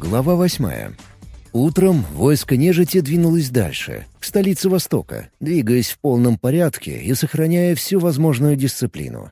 Глава восьмая. Утром войско нежити двинулось дальше, к столице Востока, двигаясь в полном порядке и сохраняя всю возможную дисциплину.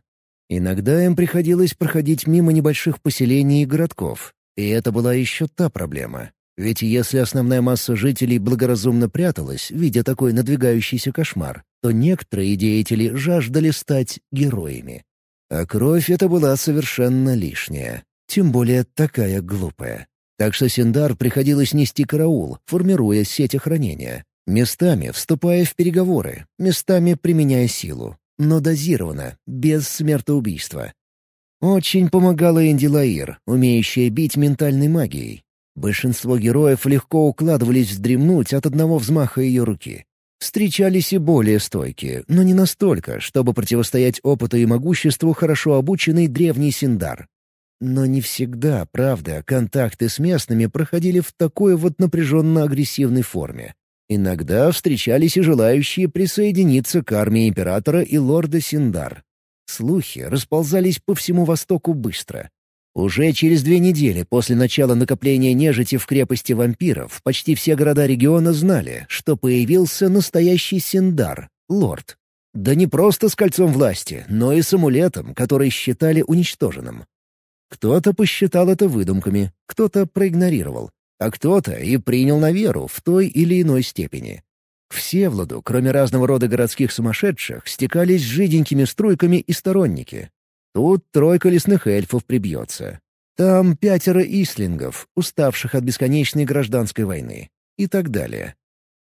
Иногда им приходилось проходить мимо небольших поселений и городков, и это была еще та проблема. Ведь если основная масса жителей благоразумно пряталась, видя такой надвигающийся кошмар, то некоторые деятели жаждали стать героями. А кровь эта была совершенно лишняя, тем более такая глупая. Так что Синдар приходилось нести караул, формируя сеть охранения. Местами вступая в переговоры, местами применяя силу. Но дозированно, без смертоубийства. Очень помогала Энди Лаир, умеющая бить ментальной магией. Большинство героев легко укладывались вздремнуть от одного взмаха ее руки. Встречались и более стойкие, но не настолько, чтобы противостоять опыту и могуществу хорошо обученный древний Синдар. Но не всегда, правда, контакты с местными проходили в такой вот напряженно-агрессивной форме. Иногда встречались и желающие присоединиться к армии императора и лорда Синдар. Слухи расползались по всему Востоку быстро. Уже через две недели после начала накопления нежити в крепости вампиров почти все города региона знали, что появился настоящий Синдар, лорд. Да не просто с кольцом власти, но и с амулетом, который считали уничтоженным. Кто-то посчитал это выдумками, кто-то проигнорировал, а кто-то и принял на веру в той или иной степени. К Всевладу, кроме разного рода городских сумасшедших, стекались жиденькими струйками и сторонники. Тут тройка лесных эльфов прибьется. Там пятеро ислингов, уставших от бесконечной гражданской войны. И так далее.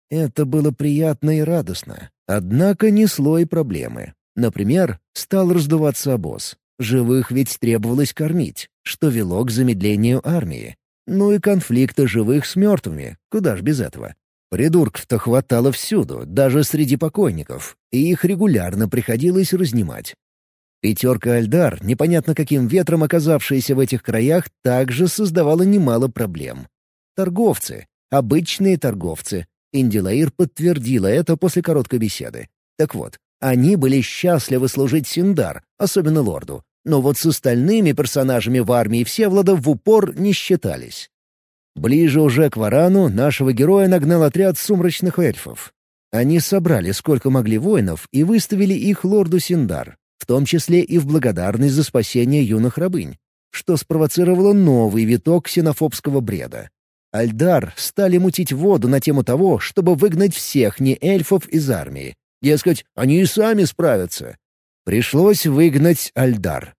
Это было приятно и радостно. Однако несло и проблемы. Например, стал раздуваться обоз. Живых ведь требовалось кормить, что вело к замедлению армии. Ну и конфликты живых с мертвыми, куда ж без этого. Придурков-то хватало всюду, даже среди покойников, и их регулярно приходилось разнимать. Пятерка Альдар, непонятно каким ветром оказавшаяся в этих краях, также создавала немало проблем. Торговцы, обычные торговцы. Индилаир подтвердила это после короткой беседы. Так вот, они были счастливы служить Синдар, особенно лорду, но вот с остальными персонажами в армии Всевлада в упор не считались. Ближе уже к Варану нашего героя нагнал отряд сумрачных эльфов. Они собрали сколько могли воинов и выставили их лорду Синдар, в том числе и в благодарность за спасение юных рабынь, что спровоцировало новый виток ксенофобского бреда. Альдар стали мутить воду на тему того, чтобы выгнать всех не-эльфов из армии. Дескать, они и сами справятся. Пришлось выгнать Альдар.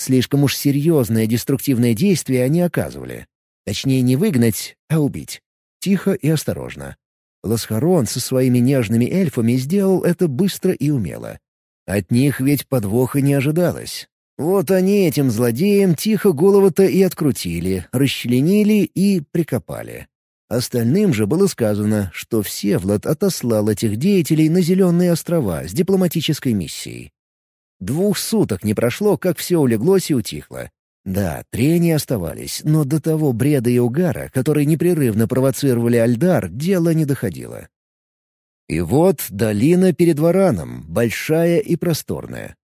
Слишком уж серьезное деструктивное действие они оказывали. Точнее, не выгнать, а убить. Тихо и осторожно. Ласхарон со своими нежными эльфами сделал это быстро и умело. От них ведь подвоха не ожидалось. Вот они этим злодеям тихо голову-то и открутили, расчленили и прикопали. Остальным же было сказано, что Всевлад отослал этих деятелей на Зеленые острова с дипломатической миссией. Двух суток не прошло, как все улеглось и утихло. Да, трения оставались, но до того бреда и угара, который непрерывно провоцировали Альдар, дело не доходило. И вот долина перед Вараном, большая и просторная.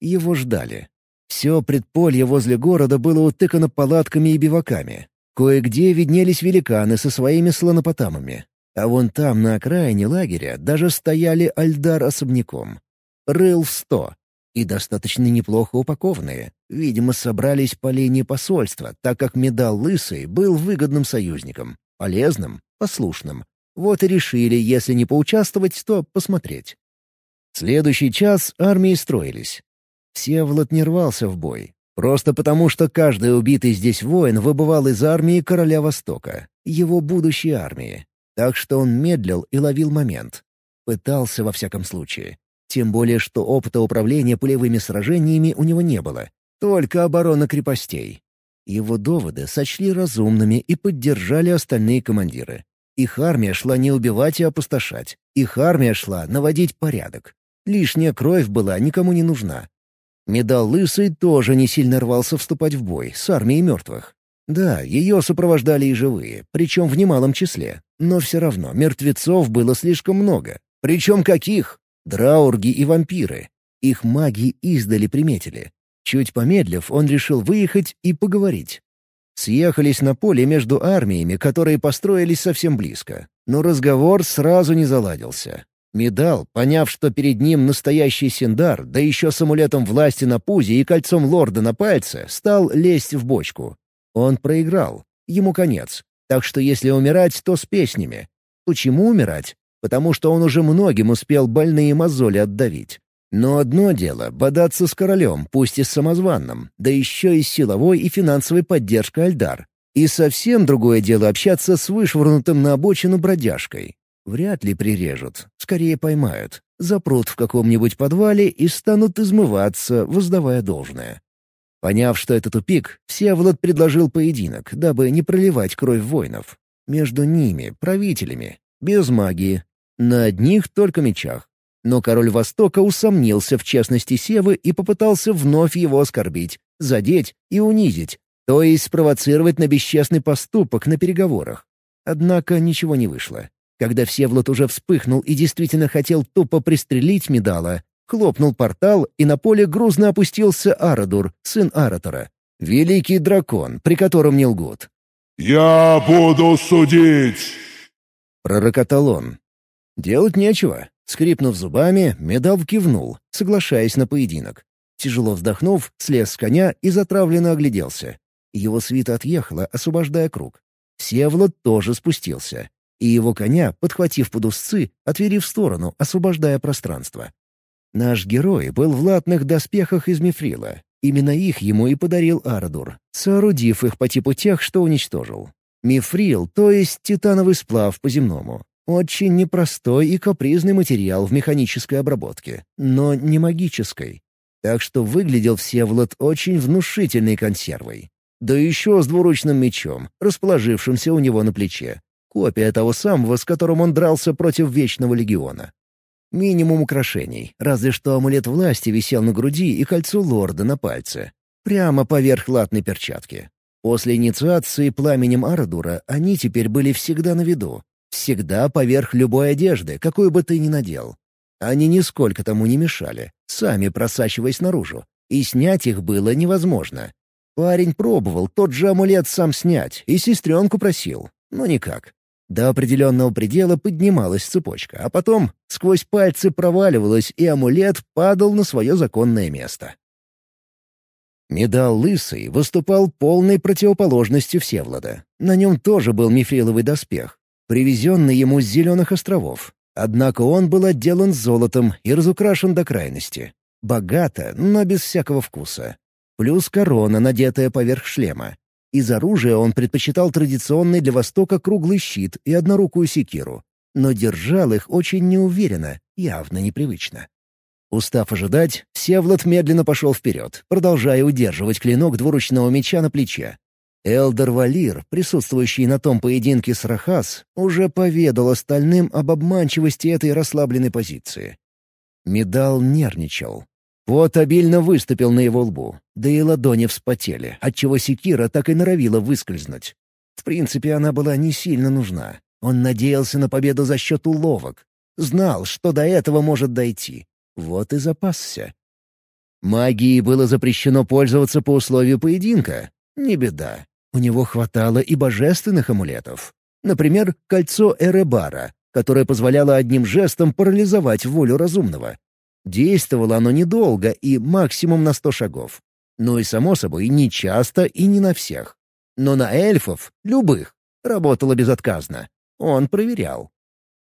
Его ждали. Все предполье возле города было утыкано палатками и биваками. Кое-где виднелись великаны со своими слонопотамами. А вон там, на окраине лагеря, даже стояли Альдар особняком. Рыл в сто, и достаточно неплохо упакованные. Видимо, собрались по линии посольства, так как Медал Лысый был выгодным союзником, полезным, послушным. Вот и решили, если не поучаствовать, то посмотреть. Следующий час армии строились. Всеволод не рвался в бой. Просто потому, что каждый убитый здесь воин выбывал из армии Короля Востока, его будущей армии. Так что он медлил и ловил момент. Пытался во всяком случае. Тем более, что опыта управления пулевыми сражениями у него не было. Только оборона крепостей. Его доводы сочли разумными и поддержали остальные командиры. Их армия шла не убивать и опустошать. Их армия шла наводить порядок. Лишняя кровь была никому не нужна. Медал Лысый тоже не сильно рвался вступать в бой с армией мертвых. Да, ее сопровождали и живые, причем в немалом числе. Но все равно мертвецов было слишком много. Причем каких? Драурги и вампиры. Их маги издали приметили. Чуть помедлив, он решил выехать и поговорить. Съехались на поле между армиями, которые построились совсем близко. Но разговор сразу не заладился. Медал, поняв, что перед ним настоящий Синдар, да еще с амулетом власти на пузе и кольцом лорда на пальце, стал лезть в бочку. Он проиграл. Ему конец. Так что если умирать, то с песнями. Почему умирать? Потому что он уже многим успел больные мозоли отдавить. Но одно дело — бодаться с королем, пусть и с самозванным, да еще и с силовой и финансовой поддержкой Альдар. И совсем другое дело общаться с вышвырнутым на обочину бродяжкой. Вряд ли прирежут, скорее поймают, запрут в каком-нибудь подвале и станут измываться, воздавая должное. Поняв, что это тупик, Всеволод предложил поединок, дабы не проливать кровь воинов. Между ними, правителями, без магии, на одних только мечах. Но король Востока усомнился в честности Севы и попытался вновь его оскорбить, задеть и унизить, то есть спровоцировать на бесчестный поступок на переговорах. Однако ничего не вышло. Когда Всеволод уже вспыхнул и действительно хотел тупо пристрелить Медала, хлопнул портал, и на поле грузно опустился Арадур, сын Аратора. Великий дракон, при котором не лгут. «Я буду судить!» Пророкотал он. Делать нечего. Скрипнув зубами, Медав кивнул, соглашаясь на поединок. Тяжело вздохнув, слез с коня и затравленно огляделся. Его свита отъехала, освобождая круг. Всеволод тоже спустился. И его коня, подхватив под узцы, отвели в сторону, освобождая пространство. Наш герой был в латных доспехах из мифрила. Именно их ему и подарил Ардур, соорудив их по типу тех, что уничтожил. Мифрил, то есть титановый сплав по-земному. Очень непростой и капризный материал в механической обработке, но не магической. Так что выглядел Всеволод очень внушительной консервой. Да еще с двуручным мечом, расположившимся у него на плече. Копия того самого, с которым он дрался против Вечного Легиона. Минимум украшений, разве что амулет власти висел на груди и кольцо лорда на пальце. Прямо поверх латной перчатки. После инициации пламенем Арадура они теперь были всегда на виду, Всегда поверх любой одежды, какую бы ты ни надел. Они нисколько тому не мешали, сами просачиваясь наружу, и снять их было невозможно. Парень пробовал тот же амулет сам снять и сестренку просил, но никак. До определенного предела поднималась цепочка, а потом сквозь пальцы проваливалась, и амулет падал на свое законное место. Медал Лысый выступал полной противоположностью Всевлада. На нем тоже был мифриловый доспех, привезенный ему с Зеленых островов. Однако он был отделан золотом и разукрашен до крайности. Богато, но без всякого вкуса. Плюс корона, надетая поверх шлема. Из оружия он предпочитал традиционный для Востока круглый щит и однорукую секиру. Но держал их очень неуверенно, явно непривычно. Устав ожидать, Севлот медленно пошел вперед, продолжая удерживать клинок двуручного меча на плече. Элдер Валир, присутствующий на том поединке с Рахас, уже поведал остальным об обманчивости этой расслабленной позиции. Медал нервничал. Пот обильно выступил на его лбу, да и ладони вспотели, отчего секира так и норовила выскользнуть. В принципе, она была не сильно нужна. Он надеялся на победу за счет уловок. Знал, что до этого может дойти. Вот и запасся. Магией было запрещено пользоваться по условию поединка. Не беда. У него хватало и божественных амулетов. Например, кольцо Эребара, которое позволяло одним жестом парализовать волю разумного. Действовало оно недолго и максимум на сто шагов. Ну и, само собой, не часто и не на всех. Но на эльфов, любых, работало безотказно. Он проверял.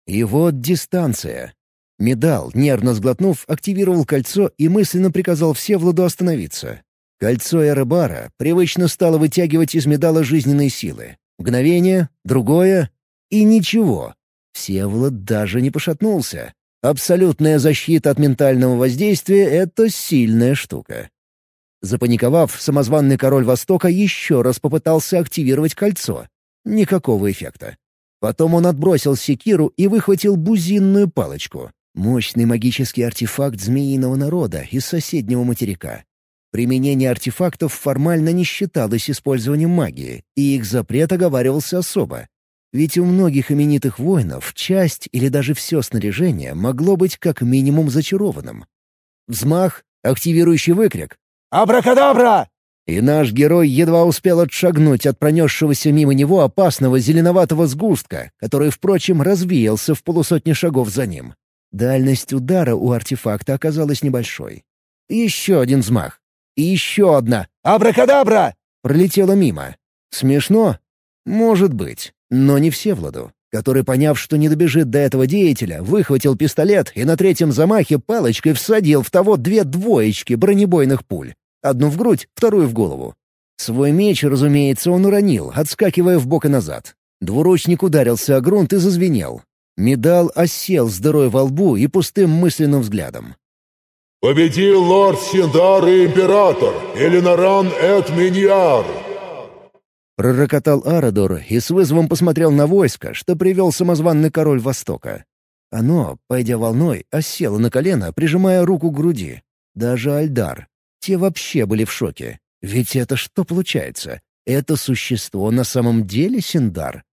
И вот дистанция. Медал, нервно сглотнув, активировал кольцо и мысленно приказал Всевладу остановиться. Кольцо Эребара привычно стало вытягивать из медала жизненные силы. Мгновение, другое — и ничего. Всеволод даже не пошатнулся. Абсолютная защита от ментального воздействия — это сильная штука. Запаниковав, самозванный король Востока еще раз попытался активировать кольцо. Никакого эффекта. Потом он отбросил секиру и выхватил бузинную палочку. Мощный магический артефакт змеиного народа из соседнего материка. Применение артефактов формально не считалось использованием магии, и их запрет оговаривался особо. Ведь у многих именитых воинов часть или даже все снаряжение могло быть как минимум зачарованным. Взмах, активирующий выкрик. «Абракадабра!» И наш герой едва успел отшагнуть от пронесшегося мимо него опасного зеленоватого сгустка, который, впрочем, развеялся в полусотни шагов за ним. Дальность удара у артефакта оказалась небольшой. Еще один взмах. И еще одна. «Абракадабра!» пролетела мимо. Смешно? Может быть. Но не Всевладу, который, поняв, что не добежит до этого деятеля, выхватил пистолет и на третьем замахе палочкой всадил в того две двоечки бронебойных пуль. Одну в грудь, вторую в голову. Свой меч, разумеется, он уронил, отскакивая в бок и назад. Двуручник ударился о грунт и зазвенел. Медал осел с дырой во лбу и пустым мысленным взглядом. «Победил лорд Синдар и император, Элинаран Эт Миньяр!» Пророкотал Арадор и с вызовом посмотрел на войско, что привел самозванный король Востока. Оно, пойдя волной, осело на колено, прижимая руку к груди. Даже Альдар. Те вообще были в шоке. Ведь это что получается? Это существо на самом деле Синдар?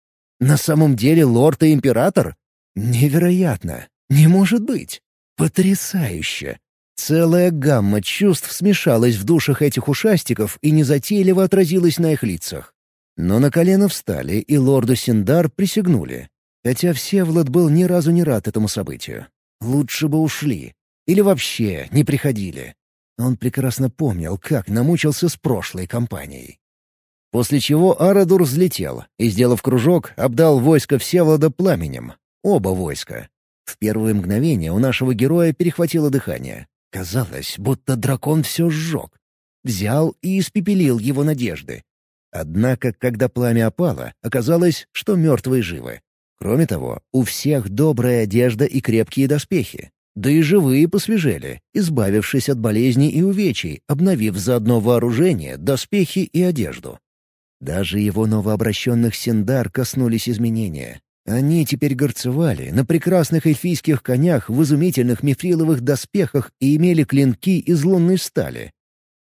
На самом деле лорд и император? Невероятно! Не может быть! Потрясающе! Целая гамма чувств смешалась в душах этих ушастиков и незатейливо отразилась на их лицах. Но на колено встали, и лорду Синдар присягнули. Хотя Всеволод был ни разу не рад этому событию. Лучше бы ушли. Или вообще не приходили. Он прекрасно помнил, как намучился с прошлой компанией. После чего Арадур взлетел и, сделав кружок, обдал войско Всеволода пламенем. Оба войска. В первые мгновения у нашего героя перехватило дыхание. Казалось, будто дракон все сжег. Взял и испепелил его надежды, Однако, когда пламя опало, оказалось, что мертвые живы. Кроме того, у всех добрая одежда и крепкие доспехи. Да и живые посвежели, избавившись от болезней и увечий, обновив заодно вооружение, доспехи и одежду. Даже его новообращенных синдар коснулись изменения. Они теперь горцевали на прекрасных эльфийских конях в изумительных мифриловых доспехах и имели клинки из лунной стали.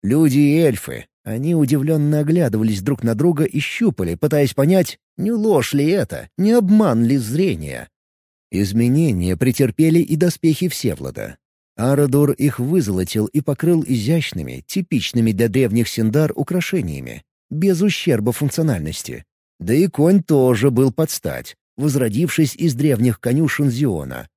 Люди и эльфы, они удивленно оглядывались друг на друга и щупали, пытаясь понять, не ложь ли это, не обман ли зрения. Изменения претерпели и доспехи Всевлада. Арадур их вызолотил и покрыл изящными, типичными для древних синдар украшениями, без ущерба функциональности. Да и конь тоже был под стать, возродившись из древних конюшен Зиона.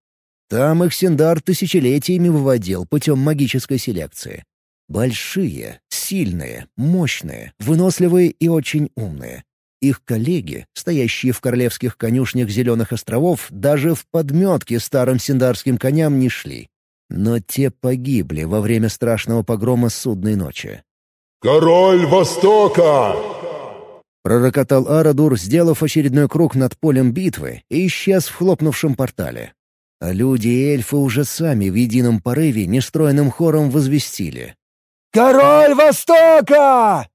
Там их синдар тысячелетиями выводил путем магической селекции. Большие, сильные, мощные, выносливые и очень умные. Их коллеги, стоящие в королевских конюшнях Зеленых островов, даже в подметке старым синдарским коням не шли. Но те погибли во время страшного погрома судной ночи. «Король Востока!» Пророкотал Арадур, сделав очередной круг над полем битвы, и исчез в хлопнувшем портале. А люди и эльфы уже сами в едином порыве нестроенным хором возвестили. «Король Востока!»